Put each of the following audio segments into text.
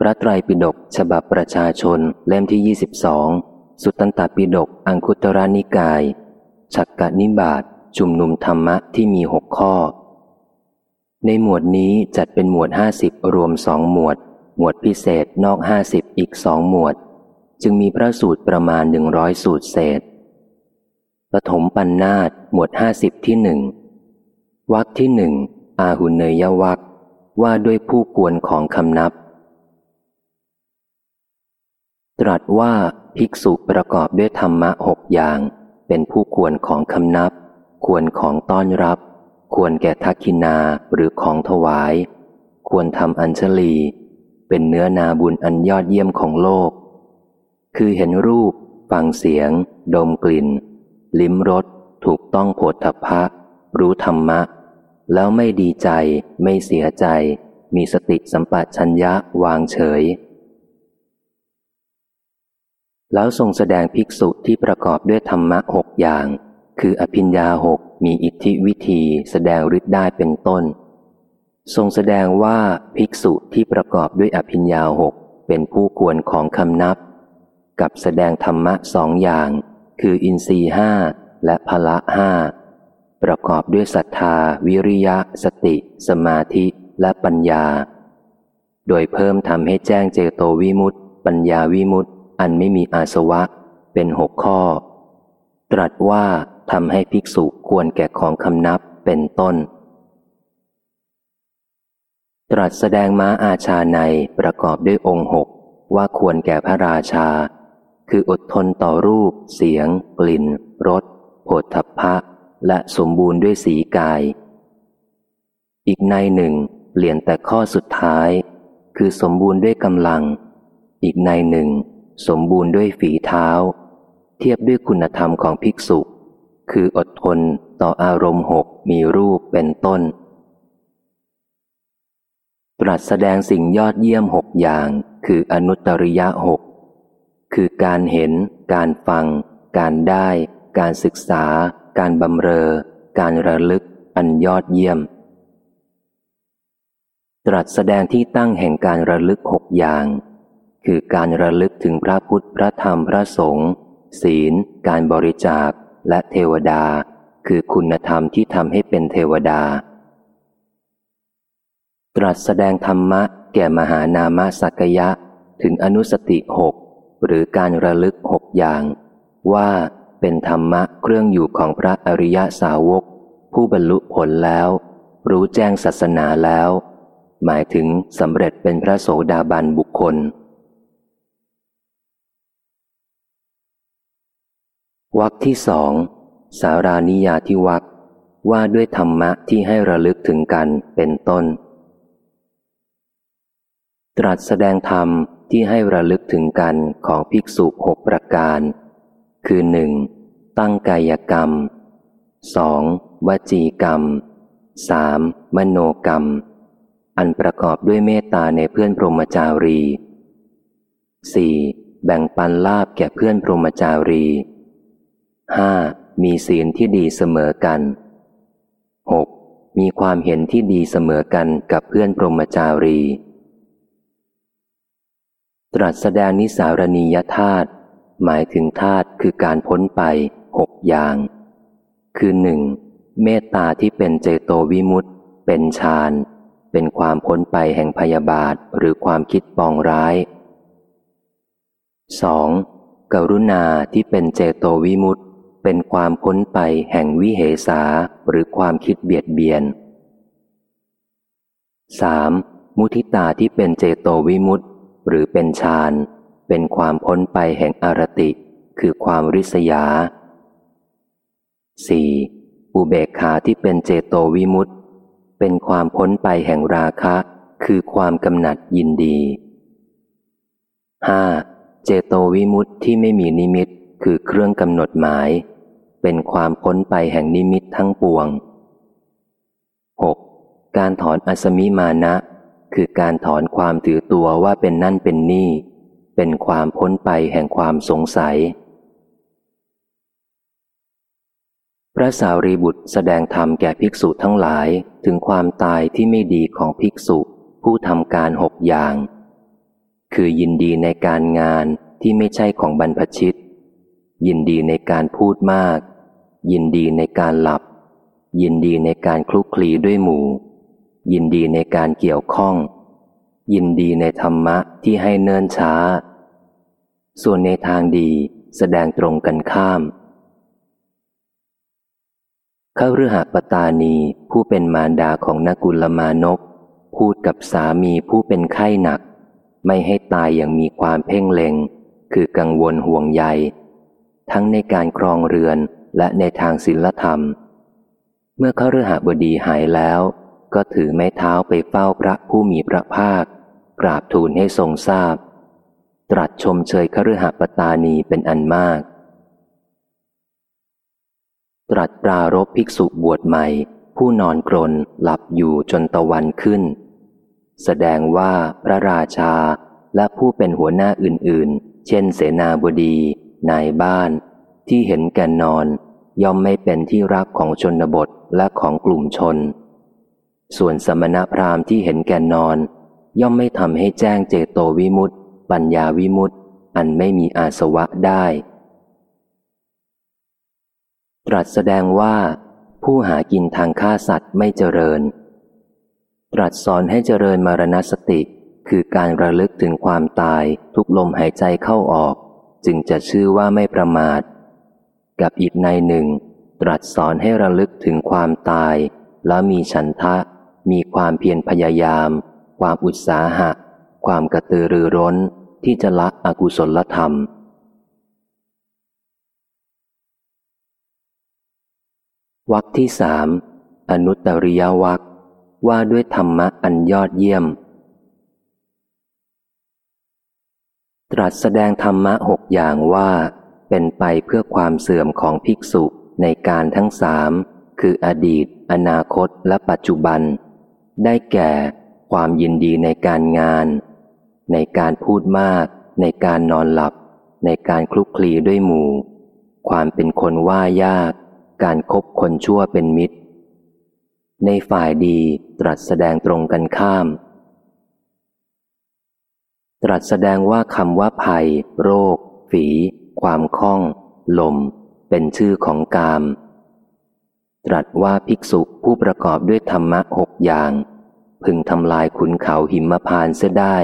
พระไตรปิฎกฉบับประชาชนเล่มที่ 22 สุตตันตปิฎกอังคุตรานิกาย ฉักกะนิบาตจุมนุมธรรมะที่มีหกข้อ ในหมวดนี้จัดเป็นหมวดห้าสิบรวมสองหมวด หมวดพิเศษนอกห้าสิบอีกสองหมวด จึงมีพระสูตรประมาณหนึ่งร้อยสูตรเศษปฐมปัญนนาตหมวดห้าสิบที่หนึ่งวักที่หนึ่งอาหุเนยวักว่าด้วยผู้กวนของคำนับ ตรัสว่าภิกษุประกอบด้วยธรรมะหกอย่าง เป็นผู้ควรของคำนับ ควรของต้อนรับ ควรแก่ทักขินาหรือของถวาย ควรทำอัญชลี เป็นเนื้อนาบุญอันยอดเยี่ยมของโลก คือเห็นรูป ฟังเสียง ดมกลิ่น ลิ้มรสถูกต้องโผฏฐัพพะ รู้ธรรมะ แล้วไม่ดีใจ ไม่เสียใจ มีสติสัมปชัญญะวางเฉย แล้วทรงแสดงภิกษุที่ประกอบด้วยธรรมะหกอย่าง คืออภิญญาหกมีอิทธิวิธีแสดงฤทธิ์ได้เป็นต้น ทรงแสดงว่าภิกษุที่ประกอบด้วยอภิญญาหกเป็นผู้ควรของคำนับ กับแสดงธรรมะสองอย่าง คืออินทรีห้าและพละห้าประกอบด้วยศรัทธา วิริยะ สติ สมาธิและปัญญา โดยเพิ่มทำให้แจ้งเจโตวิมุตติ ปัญญาวิมุตติ อันไม่มีอาสวะ เป็นหกข้อ ตรัสว่าทำให้ภิกษุควรแก่ของคำนับเป็นต้น ตรัสแสดงม้าอาชาในประกอบด้วยองค์หกว่าควรแก่พระราชา คืออดทนต่อรูป เสียง กลิ่นรสโผฏฐัพพะ และสมบูรณ์ด้วยสีกาย อีกในหนึ่งเปลี่ยนแต่ข้อสุดท้าย คือสมบูรณ์ด้วยกำลัง อีกในหนึ่ง สมบูรณ์ด้วยฝีเท้า เทียบด้วยคุณธรรมของภิกษุ คืออดทนต่ออารมณ์หกมีรูปเป็นต้น ตรัสแสดงสิ่งยอดเยี่ยมหกอย่าง คืออนุตริยะหกคือการเห็น การฟัง การได้ การศึกษา การบำเรอ การระลึก อันยอดเยี่ยม ตรัสแสดงที่ตั้งแห่งการระลึกหกอย่าง คือการระลึกถึงพระพุทธพระธรรมพระสงฆ์ศีล การบริจาคและเทวดา คือคุณธรรมที่ทำให้เป็นเทวดา ตรัสแสดงธรรมะแก่มหานามสักยะ ถึงอนุสติหกหรือการระลึกหกอย่าง ว่าเป็นธรรมะเครื่องอยู่ของพระอริยสาวก ผู้บรรลุผลแล้ว รู้แจ้งศาสนาแล้ว หมายถึงสำเร็จเป็นพระโสดาบันบุคคล วักที่สองสารานิยาที่วักว่าด้วยธรรมะที่ให้ระลึกถึงกันเป็นต้น ตรัสแสดงธรรมที่ให้ระลึกถึงกันของภิกษุหกประการ คือหนึ่งตั้งกายกรรมสองวจีกรรมสามมโนกรรม อันประกอบด้วยเมตตาในเพื่อนพรหมจารีสี่แบ่งปันลาบแก่เพื่อนพรหมจารี ห้ามีศีลที่ดีเสมอกันหกมีความเห็นที่ดีเสมอกันกับเพื่อนพรหมจารี ตรัสแสดงนิสารณียธาตุหมายถึงธาตุคือการพ้นไปหกอย่าง คือหนึ่งเมตตาที่เป็นเจโตวิมุตต์เป็นฌานเป็นความพ้นไปแห่งพยาบาทหรือความคิดปองร้าย 2. กรุณาที่เป็นเจโตวิมุตต์ เป็นความพ้นไปแห่งวิเหสาหรือความคิดเบียดเบียน 3. มุทิตาที่เป็นเจโตวิมุตต์หรือเป็นฌานเป็นความพ้นไปแห่งอารติ คือความริษยา 4. อุเบกขาที่เป็นเจโตวิมุตต์เป็นความพ้นไปแห่งราคะ คือความกำหนัดยินดี 5. เจโตวิมุตต์ที่ไม่มีนิมิตคือเครื่องกำหนดหมาย เป็นความพ้นไปแห่งนิมิตทั้งปวง 6. การถอนอสมิมานะ คือการถอนความถือตัวว่าเป็นนั่นเป็นนี่ เป็นความพ้นไปแห่งความสงสัย พระสารีบุตรแสดงธรรมแก่ภิกษุทั้งหลายถึงความตายที่ไม่ดีของภิกษุผู้ทำการหกอย่าง คือยินดีในการงานที่ไม่ใช่ของบรรพชิตยินดีในการพูดมาก ยินดีในการหลับ ยินดีในการคลุกคลีด้วยหมู่ ยินดีในการเกี่ยวข้อง ยินดีในธรรมะที่ให้เนิ่นช้า ส่วนในทางดีแสดงตรงกันข้ามข้าฤหปตานีผู้เป็นมารดาของนกุลมานก พูดกับสามีผู้เป็นไข้หนัก ไม่ให้ตายอย่างมีความเพ่งเล็ง คือกังวลห่วงใย ทั้งในการครองเรือน และในทางศีลธรรม เมื่อเขาฤหบดีหายแล้ว ก็ถือไม้เท้าไปเฝ้าพระผู้มีพระภาค กราบทูลให้ทรงทราบ ตรัสชมเชยคฤหปตานีเป็นอันมาก ตรัสปรารบภิกษุบวชใหม่ ผู้นอนกรนหลับอยู่จนตะวันขึ้น แสดงว่าพระราชาและผู้เป็นหัวหน้าอื่นๆ เช่นเสนาบดี นายบ้าน ที่เห็นแก่นอน ย่อมไม่เป็นที่รักของชนบทและของกลุ่มชน ส่วนสมณพราหมณ์ที่เห็นแก่นอน ย่อมไม่ทำให้แจ้งเจโตวิมุตติปัญญาวิมุตติอันไม่มีอาสวะได้ ตรัสแสดงว่า ผู้หากินทางฆ่าสัตว์ไม่เจริญ ตรัสสอนให้เจริญมารณสติ คือการระลึกถึงความตายทุกลมหายใจเข้าออก จึงจะชื่อว่าไม่ประมาท กับอีกในหนึ่ง ตรัสสอนให้ระลึกถึงความตาย แล้วมีฉันทะ มีความเพียรพยายาม ความอุตสาหะ ความกระตือรือร้นที่จะละอกุศลธรรมวักที่สามอนุตตริยวักว่าด้วยธรรมะอันยอดเยี่ยม ตรัสแสดงธรรมะหกอย่างว่า เป็นไปเพื่อความเสื่อมของภิกษุในการทั้งสามคืออดีต อนาคตและปัจจุบัน ได้แก่ความยินดีในการงาน ในการพูดมาก ในการนอนหลับ ในการคลุกคลีด้วยหมู่ ความเป็นคนว่ายาก การครบคนชั่วเป็นมิตร ในฝ่ายดีตรัสแสดงตรงกันข้าม ตรัสแสดงว่าคำว่าภัย โรค ฝี ความคล่อง ลม เป็นชื่อของกาม ตรัสว่าภิกษุผู้ประกอบด้วยธรรมะหกอย่าง พึงทำลายขุนเขาหิมพานเสียได้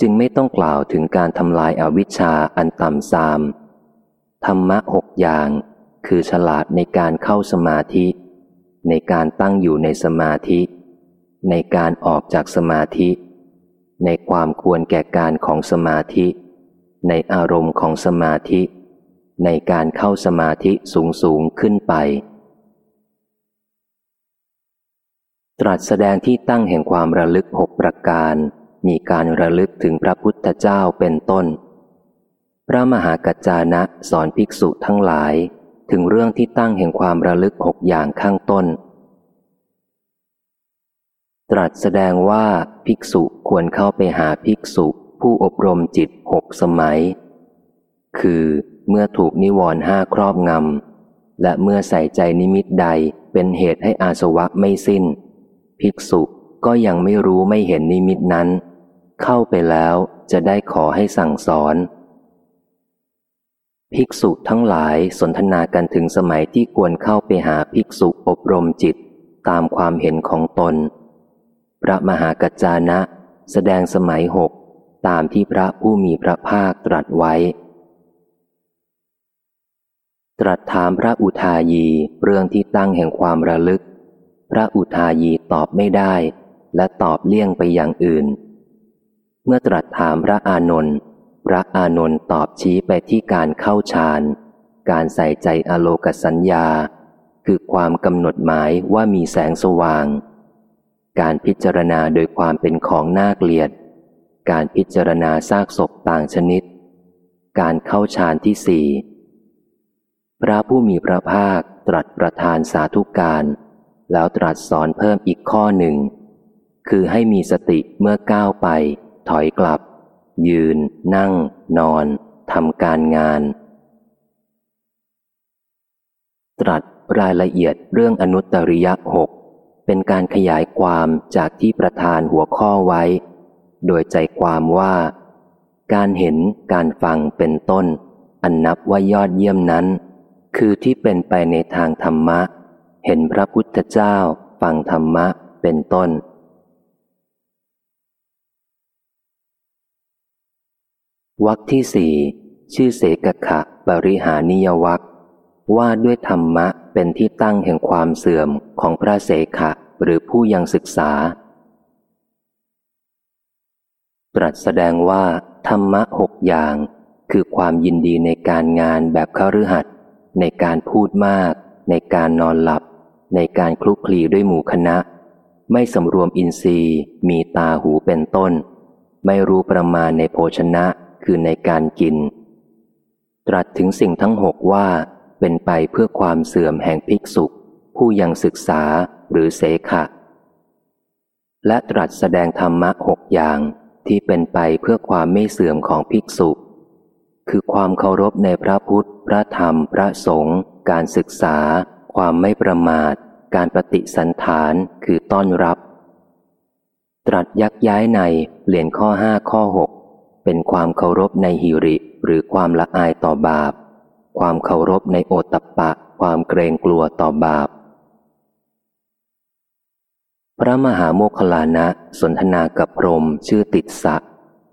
จึงไม่ต้องกล่าวถึงการทำลายอาวิชชาอันต่ำซาม ธรรมะหกอย่าง คือฉลาดในการเข้าสมาธิ ในการตั้งอยู่ในสมาธิ ในการออกจากสมาธิ ในความควรแก่การของสมาธิ ในอารมณ์ของสมาธิ ในการเข้าสมาธิสูงสูงขึ้นไป ตรัสแสดงที่ตั้งแห่งความระลึกหกประการ มีการระลึกถึงพระพุทธเจ้าเป็นต้น พระมหากัจจานะสอนภิกษุทั้งหลายถึงเรื่องที่ตั้งแห่งความระลึกหกอย่างข้างต้น ตรัสแสดงว่าภิกษุควรเข้าไปหาภิกษุ ผู้อบรมจิตหกสมัย คือเมื่อถูกนิวรณ์ห้าครอบงำ และเมื่อใส่ใจนิมิตใดเป็นเหตุให้อาสวะไม่สิ้น ภิกษุก็ยังไม่รู้ไม่เห็นนิมิตนั้น เข้าไปแล้วจะได้ขอให้สั่งสอน ภิกษุทั้งหลายสนทนากันถึงสมัยที่ควรเข้าไปหาภิกษุอบรมจิตตามความเห็นของตน พระมหากัจจานะ แสดงสมัยหก ตามที่พระผู้มีพระภาคตรัสไว้ ตรัสถามพระอุทายีเรื่องที่ตั้งแห่งความระลึก พระอุทายีตอบไม่ได้ และตอบเลี่ยงไปอย่างอื่น เมื่อตรัสถามพระอานนท์พระอานนท์ตอบชี้ไปที่การเข้าฌานการใส่ใจอโลกสัญญา คือความกำหนดหมายว่ามีแสงสว่าง การพิจารณาโดยความเป็นของน่าเกลียด การพิจารณาซากศพต่างชนิด การเข้าฌานที่สี่พระผู้มีพระภาคตรัสประทานสาธุการ แล้วตรัสสอนเพิ่มอีกข้อหนึ่ง คือให้มีสติเมื่อก้าวไป ถอยกลับ ยืน นั่ง นอนทำการงาน ตรัสรายละเอียดเรื่องอนุตตริยะหกเป็นการขยายความจากที่ประธานหัวข้อไว้ โดยใจความว่า การเห็นการฟังเป็นต้น อันนับว่ายอดเยี่ยมนั้น คือที่เป็นไปในทางธรรมะ เห็นพระพุทธเจ้า ฟังธรรมะเป็นต้นวรรคที่สี่ชื่อเสกขะบริหานิยวัคว่าด้วยธรรมะเป็นที่ตั้งแห่งความเสื่อมของพระเสขะหรือผู้ยังศึกษา ต รัสแสดงว่าธรรมะหกอย่าง คือความยินดีในการงานแบบคฤหัสในการพูดมาก ในการนอนหลับ ในการคลุกคลีด้วยหมู่คณะ ไม่สำรวมอินทรีย์มีตาหูเป็นต้น ไม่รู้ประมาณในโภชนะคือในการกิน ตรัสถึงสิ่งทั้งหกว่า เป็นไปเพื่อความเสื่อมแห่งภิกษุผู้ยังศึกษาหรือเสขะ และตรัสแสดงธรรมะหกอย่าง ที่เป็นไปเพื่อความไม่เสื่อมของภิกษุ คือความเคารพในพระพุทธ พระธรรม พระสงฆ์การศึกษา ความไม่ประมาท การปฏิสันฐานคือต้อนรับ ตรัสยักย้ายในเปลี่ยนข้อห้าข้อหกเป็นความเคารพในหิริ หรือความละอายต่อบาป ความเคารพในโอตตะปะ ความเกรงกลัวต่อบาป พระมหาโมคลานะสนทนากับพรมชื่อติดสะ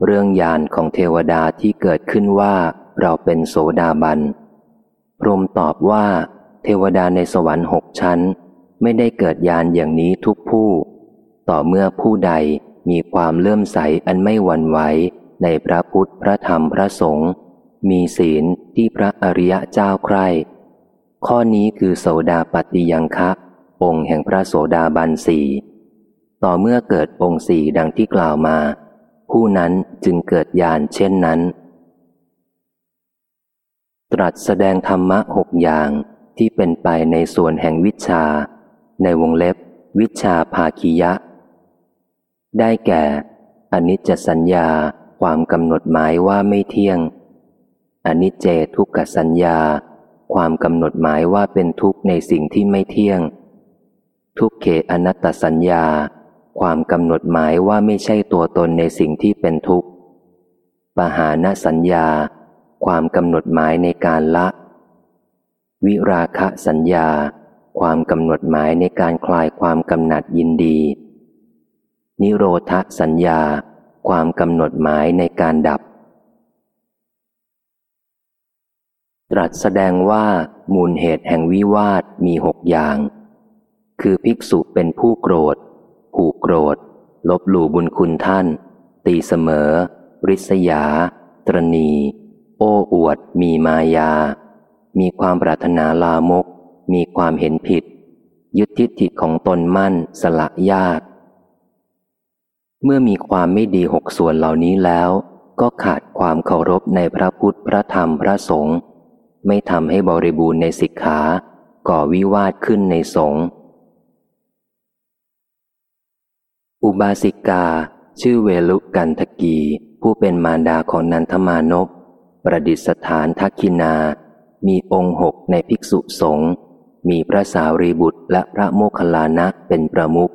เรื่องยานของเทวดาที่เกิดขึ้นว่าเราเป็นโสดาบัน พรมตอบว่า เทวดาในสวรรค์หกชั้น ไม่ได้เกิดยานอย่างนี้ทุกผู้ ต่อเมื่อผู้ใดมีความเลื่อมใสอันไม่หวั่นไหวในพระพุทธพระธรรมพระสงฆ์มีศีลที่พระอริยะเจ้าใคร่ข้อนี้คือโสดาปฏิยังคะ องค์แห่งพระโสดาบันสี่ ต่อเมื่อเกิดองค์สี่ดังที่กล่าวมา ผู้นั้นจึงเกิดญาณเช่นนั้น ตรัสแสดงธรรมะหกอย่างที่เป็นไปในส่วนแห่งวิชา ในวงเล็บ วิชาภาคียะ ได้แก่ อนิจจสัญญาความกำหนดหมายว่าไม่เที่ยง อนิจเจทุกขสัญญา ความกำหนดหมายว่าเป็นทุกข์ในสิ่งที่ไม่เที่ยง ทุกเขอนัตตสัญญา ความกำหนดหมายว่าไม่ใช่ตัวตนในสิ่งที่เป็นทุกข์ปหาณสัญญา ความกำหนดหมายในการละ วิราคะสัญญา ความกำหนดหมายในการคลายความกำหนัดยินดี นิโรธสัญญา ความกำหนดหมายในการดับ ตรัสแสดงว่ามูลเหตุแห่งวิวาทมีหกอย่าง คือภิกษุเป็นผู้โกรธ ผูกโกรธ ลบหลู่บุญคุณท่าน ตีเสมอ ริษยา ตรณี โอ้อวด มีมายา มีความปรารถนาลามก มีความเห็นผิด ยึดทิฏฐิของตนมั่นสละยาก เมื่อมีความไม่ดีหกส่วนเหล่านี้แล้ว ก็ขาดความเคารพในพระพุทธพระธรรมพระสงฆ์ไม่ทำให้บริบูรณ์ในสิกขาก่อวิวาทขึ้นในสงฆ์ อุบาสิกา ชื่อเวลุกันทกี ผู้เป็นมารดาของนันทมานพ ประดิษฐานทักคินา มีองค์หกในภิกษุสงฆ์มีพระสารีบุตรและพระโมคคัลลานะเป็นประมุข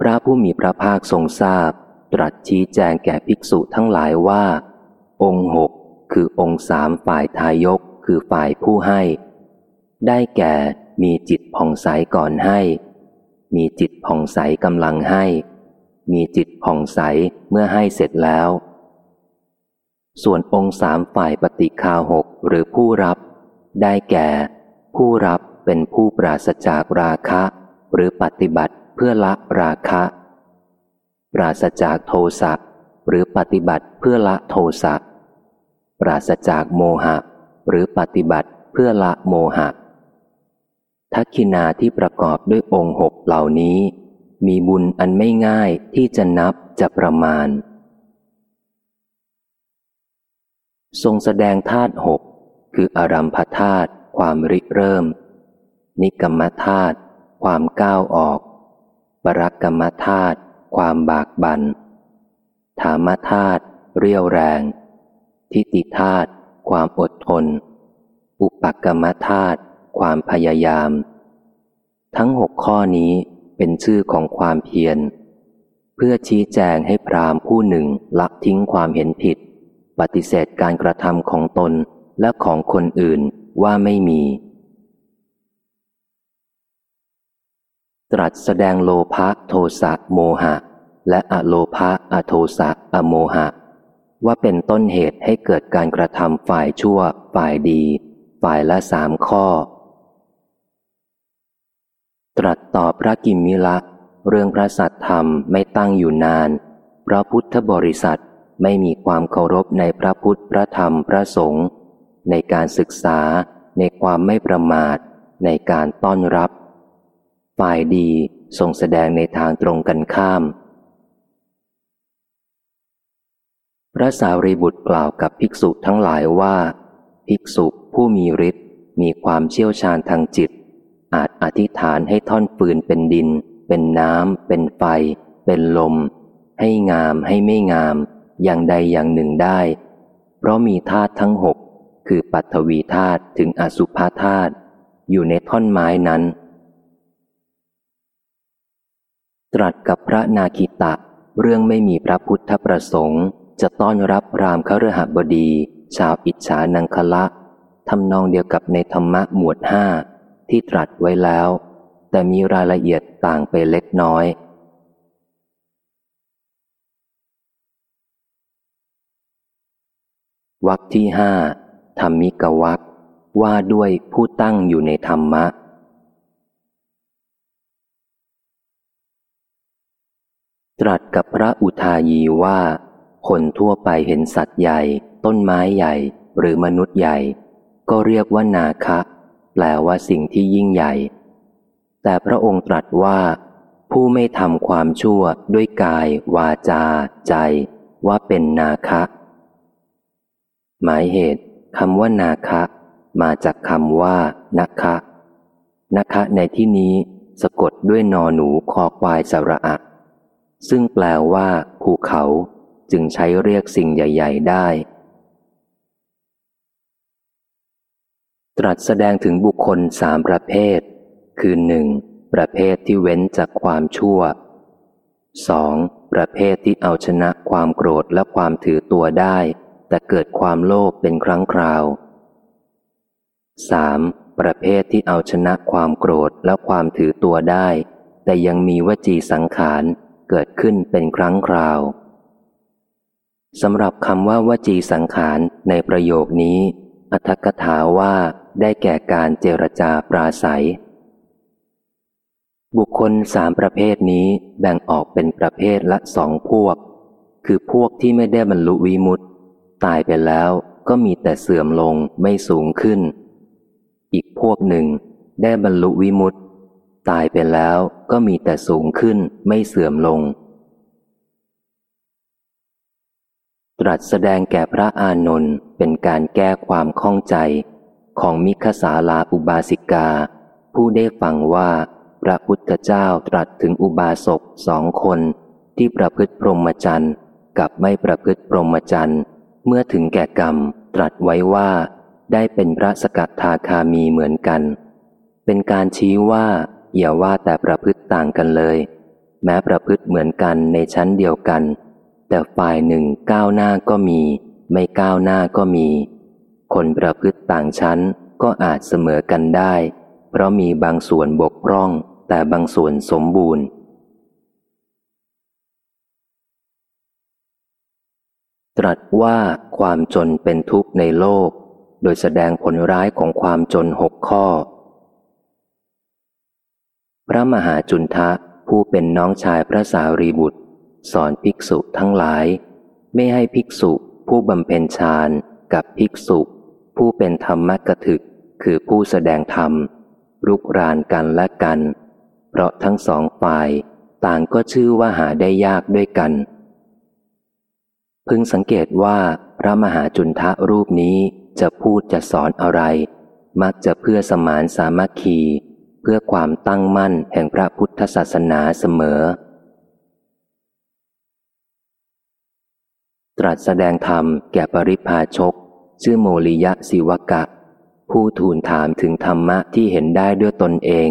พระผู้มีพระภาคทรงทราบ ตรัสชี้แจงแก่ภิกษุทั้งหลายว่า องค์หกคือองค์สามฝ่ายทายกคือฝ่ายผู้ให้ ได้แก่มีจิตผ่องใสก่อนให้ มีจิตผ่องใสกำลังให้ มีจิตผ่องใสเมื่อให้เสร็จแล้ว ส่วนองค์สามฝ่ายปฏิคาหกหรือผู้รับ ได้แก่ ผู้รับเป็นผู้ปราศจากราคะ หรือปฏิบัติเพื่อละราคะ ปราศจากโทสะหรือปฏิบัติเพื่อละโทสะปราศจากโมหะ หรือปฏิบัติเพื่อละโมหะ ทักขินาที่ประกอบด้วยองค์หกเหล่านี้ มีบุญอันไม่ง่ายที่จะนับจะประมาณ ทรงแสดงธาตุหกคืออารัมพธาตุความริเริ่ม นิกรรมธาตุความก้าวออก ปรักกรรมธาตุความบากบันธามธาตุเรียวแรง ทิฏฐิธาตุความอดทน อุปกรรมธาตุ ความพยายาม ทั้งหกข้อนี้เป็นชื่อของความเพียรพพื่อชี้แจงให้พรามผู้หนึ่งละทิ้งความเห็นผิด ปฏิเสธการกระทำของตนและของคนอื่นว่าไม่มี ตรัสแสดงโลภะโทสะโมหะ และอโลภะอโทสะอโมหะ ว่าเป็นต้นเหตุให้เกิดการกระทำฝ่ายชั่ว ฝ่ายดี ฝ่ายละสามข้อ ตรัสตอบพระกิมมิละเรื่องพระสัตธรรมไม่ตั้งอยู่นานเพราะพุทธบริษัทไม่มีความเคารพในพระพุทธพระธรรมพระสงฆ์ในการศึกษาในความไม่ประมาท ในการต้อนรับ ฝ่ายดีทรงแสดงในทางตรงกันข้าม พระสารีบุตรกล่าวกับภิกษุทั้งหลายว่า ภิกษุผู้มีฤทธิ์มีความเชี่ยวชาญทางจิต อาจอธิษฐานให้ท่อนฟืนเป็นดิน เป็นน้ำเป็นไฟ เป็นลม ให้งามให้ไม่งาม อย่างใดอย่างหนึ่งได้ เพราะมีธาตุทั้งหกคือปัทวีธาตุถึงอสุภาธาตุอยู่ในท่อนไม้นั้น ตรัสกับพระนาคิตะ เรื่องไม่มีพระพุทธประสงค์ จะต้อนรับรามคฤหบดี ชาวอิจฉานังคละทำนองเดียวกับในธรรมะหมวดห้า ที่ตรัสไว้แล้ว แต่มีรายละเอียดต่างไปเล็กน้อย วักที่ห้าธรรมิกวักว่าด้วยผู้ตั้งอยู่ในธรรมะ ตรัสกับพระอุทายีว่า คนทั่วไปเห็นสัตว์ใหญ่ ต้นไม้ใหญ่ หรือมนุษย์ใหญ่ ก็เรียกว่านาคะ แปลว่าสิ่งที่ยิ่งใหญ่ แต่พระองค์ตรัสว่า ผู้ไม่ทำความชั่วด้วยกาย วาจา ใจ ว่าเป็นนาคะ หมายเหตุคำว่านาคะ มาจากคำว่านักคะนักคะในที่นี้สะกดด้วยนอหนูคอควายสระอะ ซึ่งแปลว่า ภูเขา จึงใช้เรียกสิ่งใหญ่ ๆ ได้ ตรัสแสดงถึงบุคคลสามประเภท คือหนึ่งประเภทที่เว้นจากความชั่ว 2. ประเภทที่เอาชนะความโกรธและความถือตัวได้ แต่เกิดความโลภเป็นครั้งคราว 3. ประเภทที่เอาชนะความโกรธและความถือตัวได้ แต่ยังมีวจีสังขารเกิดขึ้นเป็นครั้งคราวสำหรับคำว่าวจีสังขารในประโยคนี้ อัธกถาว่าได้แก่การเจรจาปราศัย บุคคลสามประเภทนี้แบ่งออกเป็นประเภทละสองพวก คือพวกที่ไม่ได้บรรลุวิมุตต์ตายไปแล้วก็มีแต่เสื่อมลงไม่สูงขึ้น อีกพวกหนึ่งได้บรรลุวิมุตต์ตายไปแล้วก็มีแต่สูงขึ้นไม่เสื่อมลง ตรัสแสดงแก่พระอานนท์เป็นการแก้ความข้องใจ ของมิคสาลาอุบาสิกา ผู้ได้ฟังว่า พระพุทธเจ้าตรัสถึงอุบาสกสองคน ที่ประพฤติพรหมจรรย์กับไม่ประพฤติพรหมจรรย์เมื่อถึงแก่กรรมตรัสไว้ว่า ได้เป็นพระสกัดทาคามีเหมือนกัน เป็นการชี้ว่า อย่าว่าแต่ประพฤติต่างกันเลย แม้ประพฤติเหมือนกันในชั้นเดียวกัน แต่ฝ่ายหนึ่งก้าวหน้าก็มี ไม่ก้าวหน้าก็มี คนประพฤติต่างชั้นก็อาจเสมอกันได้ เพราะมีบางส่วนบกพร่อง แต่บางส่วนสมบูรณ์ ตรัสว่าความจนเป็นทุกข์ในโลก โดยแสดงผลร้ายของความจนหกข้อ พระมหาจุนทะผู้เป็นน้องชายพระสารีบุตร สอนภิกษุทั้งหลาย ไม่ให้ภิกษุผู้บำเพ็ญฌานกับภิกษุผู้เป็นธรรมกถึก คือผู้แสดงธรรมรุกรานกันและกัน เพราะทั้งสองฝ่ายต่างก็ชื่อว่าหาได้ยากด้วยกัน พึงสังเกตว่าพระมหาจุนทะรูปนี้จะพูดจะสอนอะไร มักจะเพื่อสมานสามัคคี เพื่อความตั้งมั่นแห่งพระพุทธศาสนาเสมอ ตรัสแสดงธรรมแก่ปริพาชก ชื่อโมลิยะศิวกะ ผู้ทูลถามถึงธรรมะที่เห็นได้ด้วยตนเอง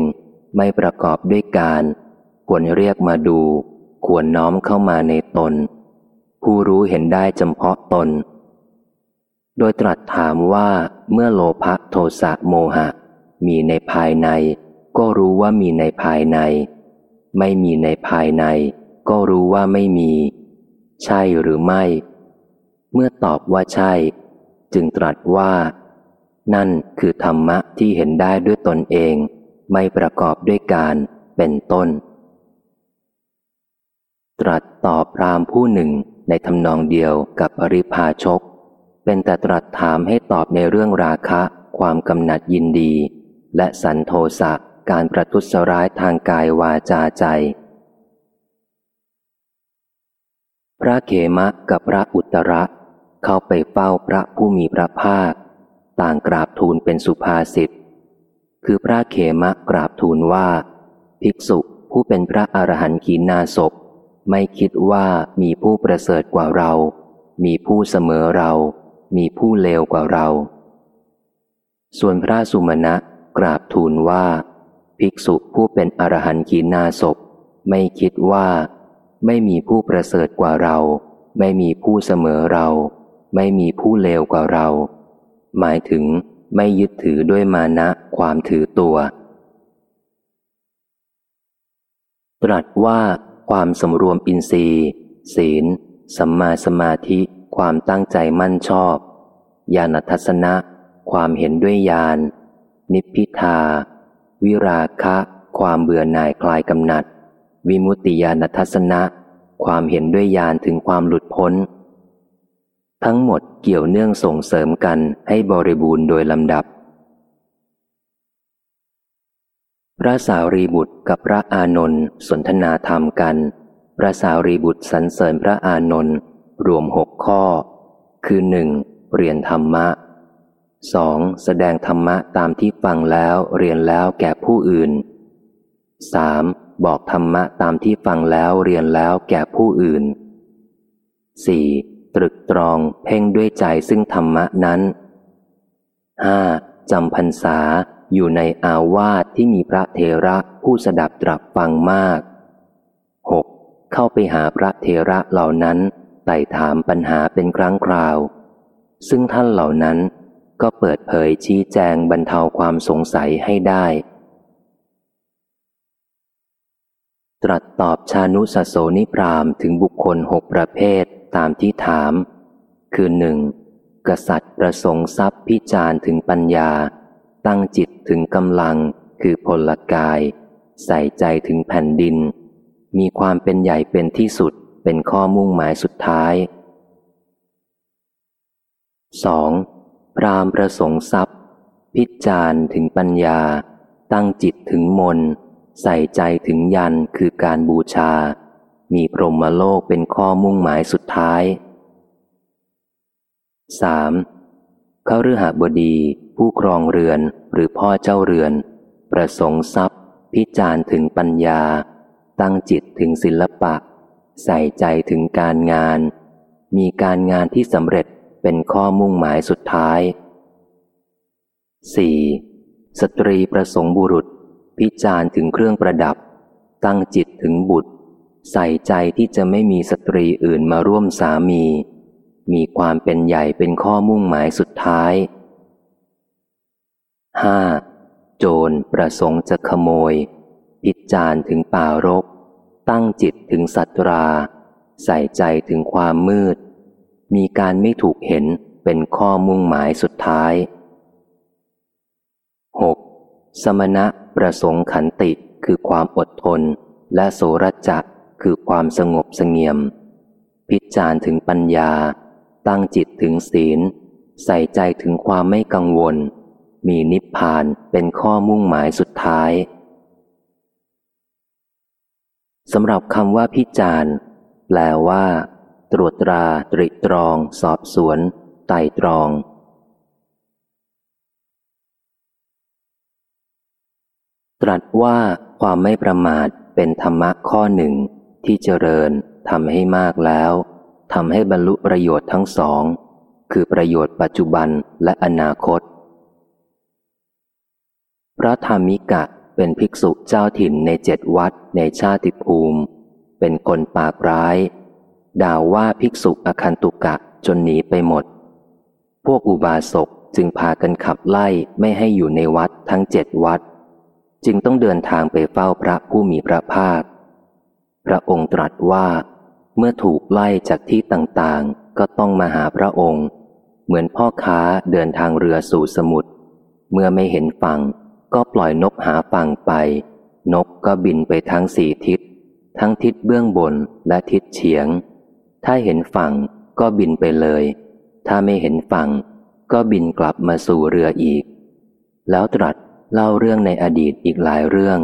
ไม่ประกอบด้วยการ ควรเรียกมาดูคควรน้อมเข้ามาในตน ผู้รู้เห็นได้จำเพาะตน โดยตรัสถามว่าเมื่อโลภะโทสะโมหะ มีในภายใน ก็รู้ว่ามีในภายใน ไม่มีในภายใน ก็รู้ว่าไม่มี ใช่หรือไม่ เมื่อตอบว่าใช่ จึงตรัสว่า นั่นคือธรรมะที่เห็นได้ด้วยตนเอง ไม่ประกอบด้วยการเป็นต้น ตรัสตอบพรามผู้หนึ่งในทำนองเดียวกับอริพาชก เป็นแต่ตรัสถามให้ตอบในเรื่องราคะ ความกำหนัดยินดี และสันโทสะการประทุษร้ายทางกายวาจาใจ พระเขมะกับพระอุตระ เข้าไปเฝ้าพระผู้มีพระภาค ต่างกราบทูลเป็นสุภาษิต คือพระเขมะกราบทูลว่า ภิกษุผู้เป็นพระอรหันต์ขีนาศพไม่คิดว่ามีผู้ประเสริฐกว่าเรา มีผู้เสมอเรา มีผู้เลวกว่าเรา ส่วนพระสุมาณะกราบทูลว่า ภิกษุผู้เป็นอรหันต์ขีนาศพไม่คิดว่า ไม่มีผู้ประเสริฐกว่าเรา ไม่มีผู้เสมอเรา ไม่มีผู้เลวกว่าเรา หมายถึงไม่ยึดถือด้วยมานะความถือตัว ตรัสว่าความสำรวมอินทรีย์ ศีล สัมมาสมาธิ ความตั้งใจมั่นชอบ ญาณทัศนะ ความเห็นด้วยญาณนิพพิทา วิราคะ ความเบื่อหน่ายคลายกำหนัด วิมุตติญาณทัศนะ ความเห็นด้วยญาณถึงความหลุดพ้น ทั้งหมดเกี่ยวเนื่องส่งเสริมกันให้บริบูรณ์โดยลำดับ พระสาวรีบุตรกับพระอานนท์สนทนาธรรมกัน พระสาวรีบุตรสรรเสริญพระอานนท์รวมหกข้อ คือหนึ่งเรียนธรรมะสองแสดงธรรมะตามที่ฟังแล้วเรียนแล้วแก่ผู้อื่นสามบอกธรรมะตามที่ฟังแล้วเรียนแล้วแก่ผู้อื่นสี่ ตรึกตรองเพ่งด้วยใจซึ่งธรรมะนั้นห้าจำพรรษาอยู่ในอาวาสที่มีพระเทระผู้สดับตรับฟังมาก 6. เข้าไปหาพระเทระเหล่านั้นไต่ถามปัญหาเป็นครั้งคราว ซึ่งท่านเหล่านั้นก็เปิดเผยชี้แจงบรรเทาความสงสัยให้ได้ ตรัสตอบชานุสโสนิพรามถึงบุคคลหกประเภท ตามที่ถาม คือหนึ่งกษัตริย์ประสงค์ทรัพย์พิจารถึงปัญญา ตั้งจิตถึงกำลังคือพลกาย ใส่ใจถึงแผ่นดิน มีความเป็นใหญ่เป็นที่สุดเป็นข้อมุ่งหมายสุดท้าย 2. พรามประสงค์ทรัพย์ พิจารถึงปัญญา ตั้งจิตถึงมน ใส่ใจถึงยันคือการบูชา มีพรหมโลกเป็นข้อมุ่งหมายสุดท้าย 3. เขาฤหบดีผู้ครองเรือนหรือพ่อเจ้าเรือน ประสงค์ทรัพย์ พิจารถึงปัญญา ตั้งจิตถึงศิลปะ ใส่ใจถึงการงาน มีการงานที่สำเร็จเป็นข้อมุ่งหมายสุดท้าย 4. สตรีประสงค์บุรุษ พิจารถึงเครื่องประดับ ตั้งจิตถึงบุตร ใส่ใจที่จะไม่มีสตรีอื่นมาร่วมสามี มีความเป็นใหญ่เป็นข้อมุ่งหมายสุดท้ายห้าโจรประสงค์จะขโมย พิจารถึงป่ารก ตั้งจิตถึงสัตรา ใส่ใจถึงความมืด มีการไม่ถูกเห็นเป็นข้อมุ่งหมายสุดท้าย 6. สมณะประสงค์ขันติคือความอดทนและโสรจัก คือความสงบสงเงียม พิจารถึงปัญญา ตั้งจิตถึงศีล ใส่ใจถึงความไม่กังวล มีนิพพานเป็นข้อมุ่งหมายสุดท้ายสำหรับคำว่าพิจารณ์แปลว่า ตรวจตรา ตริตรอง สอบสวน ไต่ตรอง ตรัสว่าความไม่ประมาทเป็นธรรมะข้อหนึ่ง ที่เจริญทำให้มากแล้วทำให้บรรลุประโยชน์ทั้งสอง คือประโยชน์ปัจจุบันและอนาคต พระธรรมิกะเป็นภิกษุเจ้าถิ่นในเจ็ดวัดในชาติภูมิ เป็นคนปากร้าย ด่าว่าภิกษุอคันตุกะจนหนีไปหมด พวกอุบาสกจึงพากันขับไล่ไม่ให้อยู่ในวัดทั้งเจ็ดวัด จึงต้องเดินทางไปเฝ้าพระผู้มีพระภาค พระองค์ตรัสว่า เมื่อถูกไล่จากที่ต่างๆ ก็ต้องมาหาพระองค์ เหมือนพ่อค้าเดินทางเรือสู่สมุทรเมื่อไม่เห็นฝั่ง ก็ปล่อยนกหาฝั่งไป นกก็บินไปทั้งสี่ทิศ ทั้งทิศเบื้องบนและทิศเฉียง ถ้าเห็นฝั่งก็บินไปเลย ถ้าไม่เห็นฝั่ง ก็บินกลับมาสู่เรืออีก แล้วตรัสเล่าเรื่องในอดีตอีกหลายเรื่อง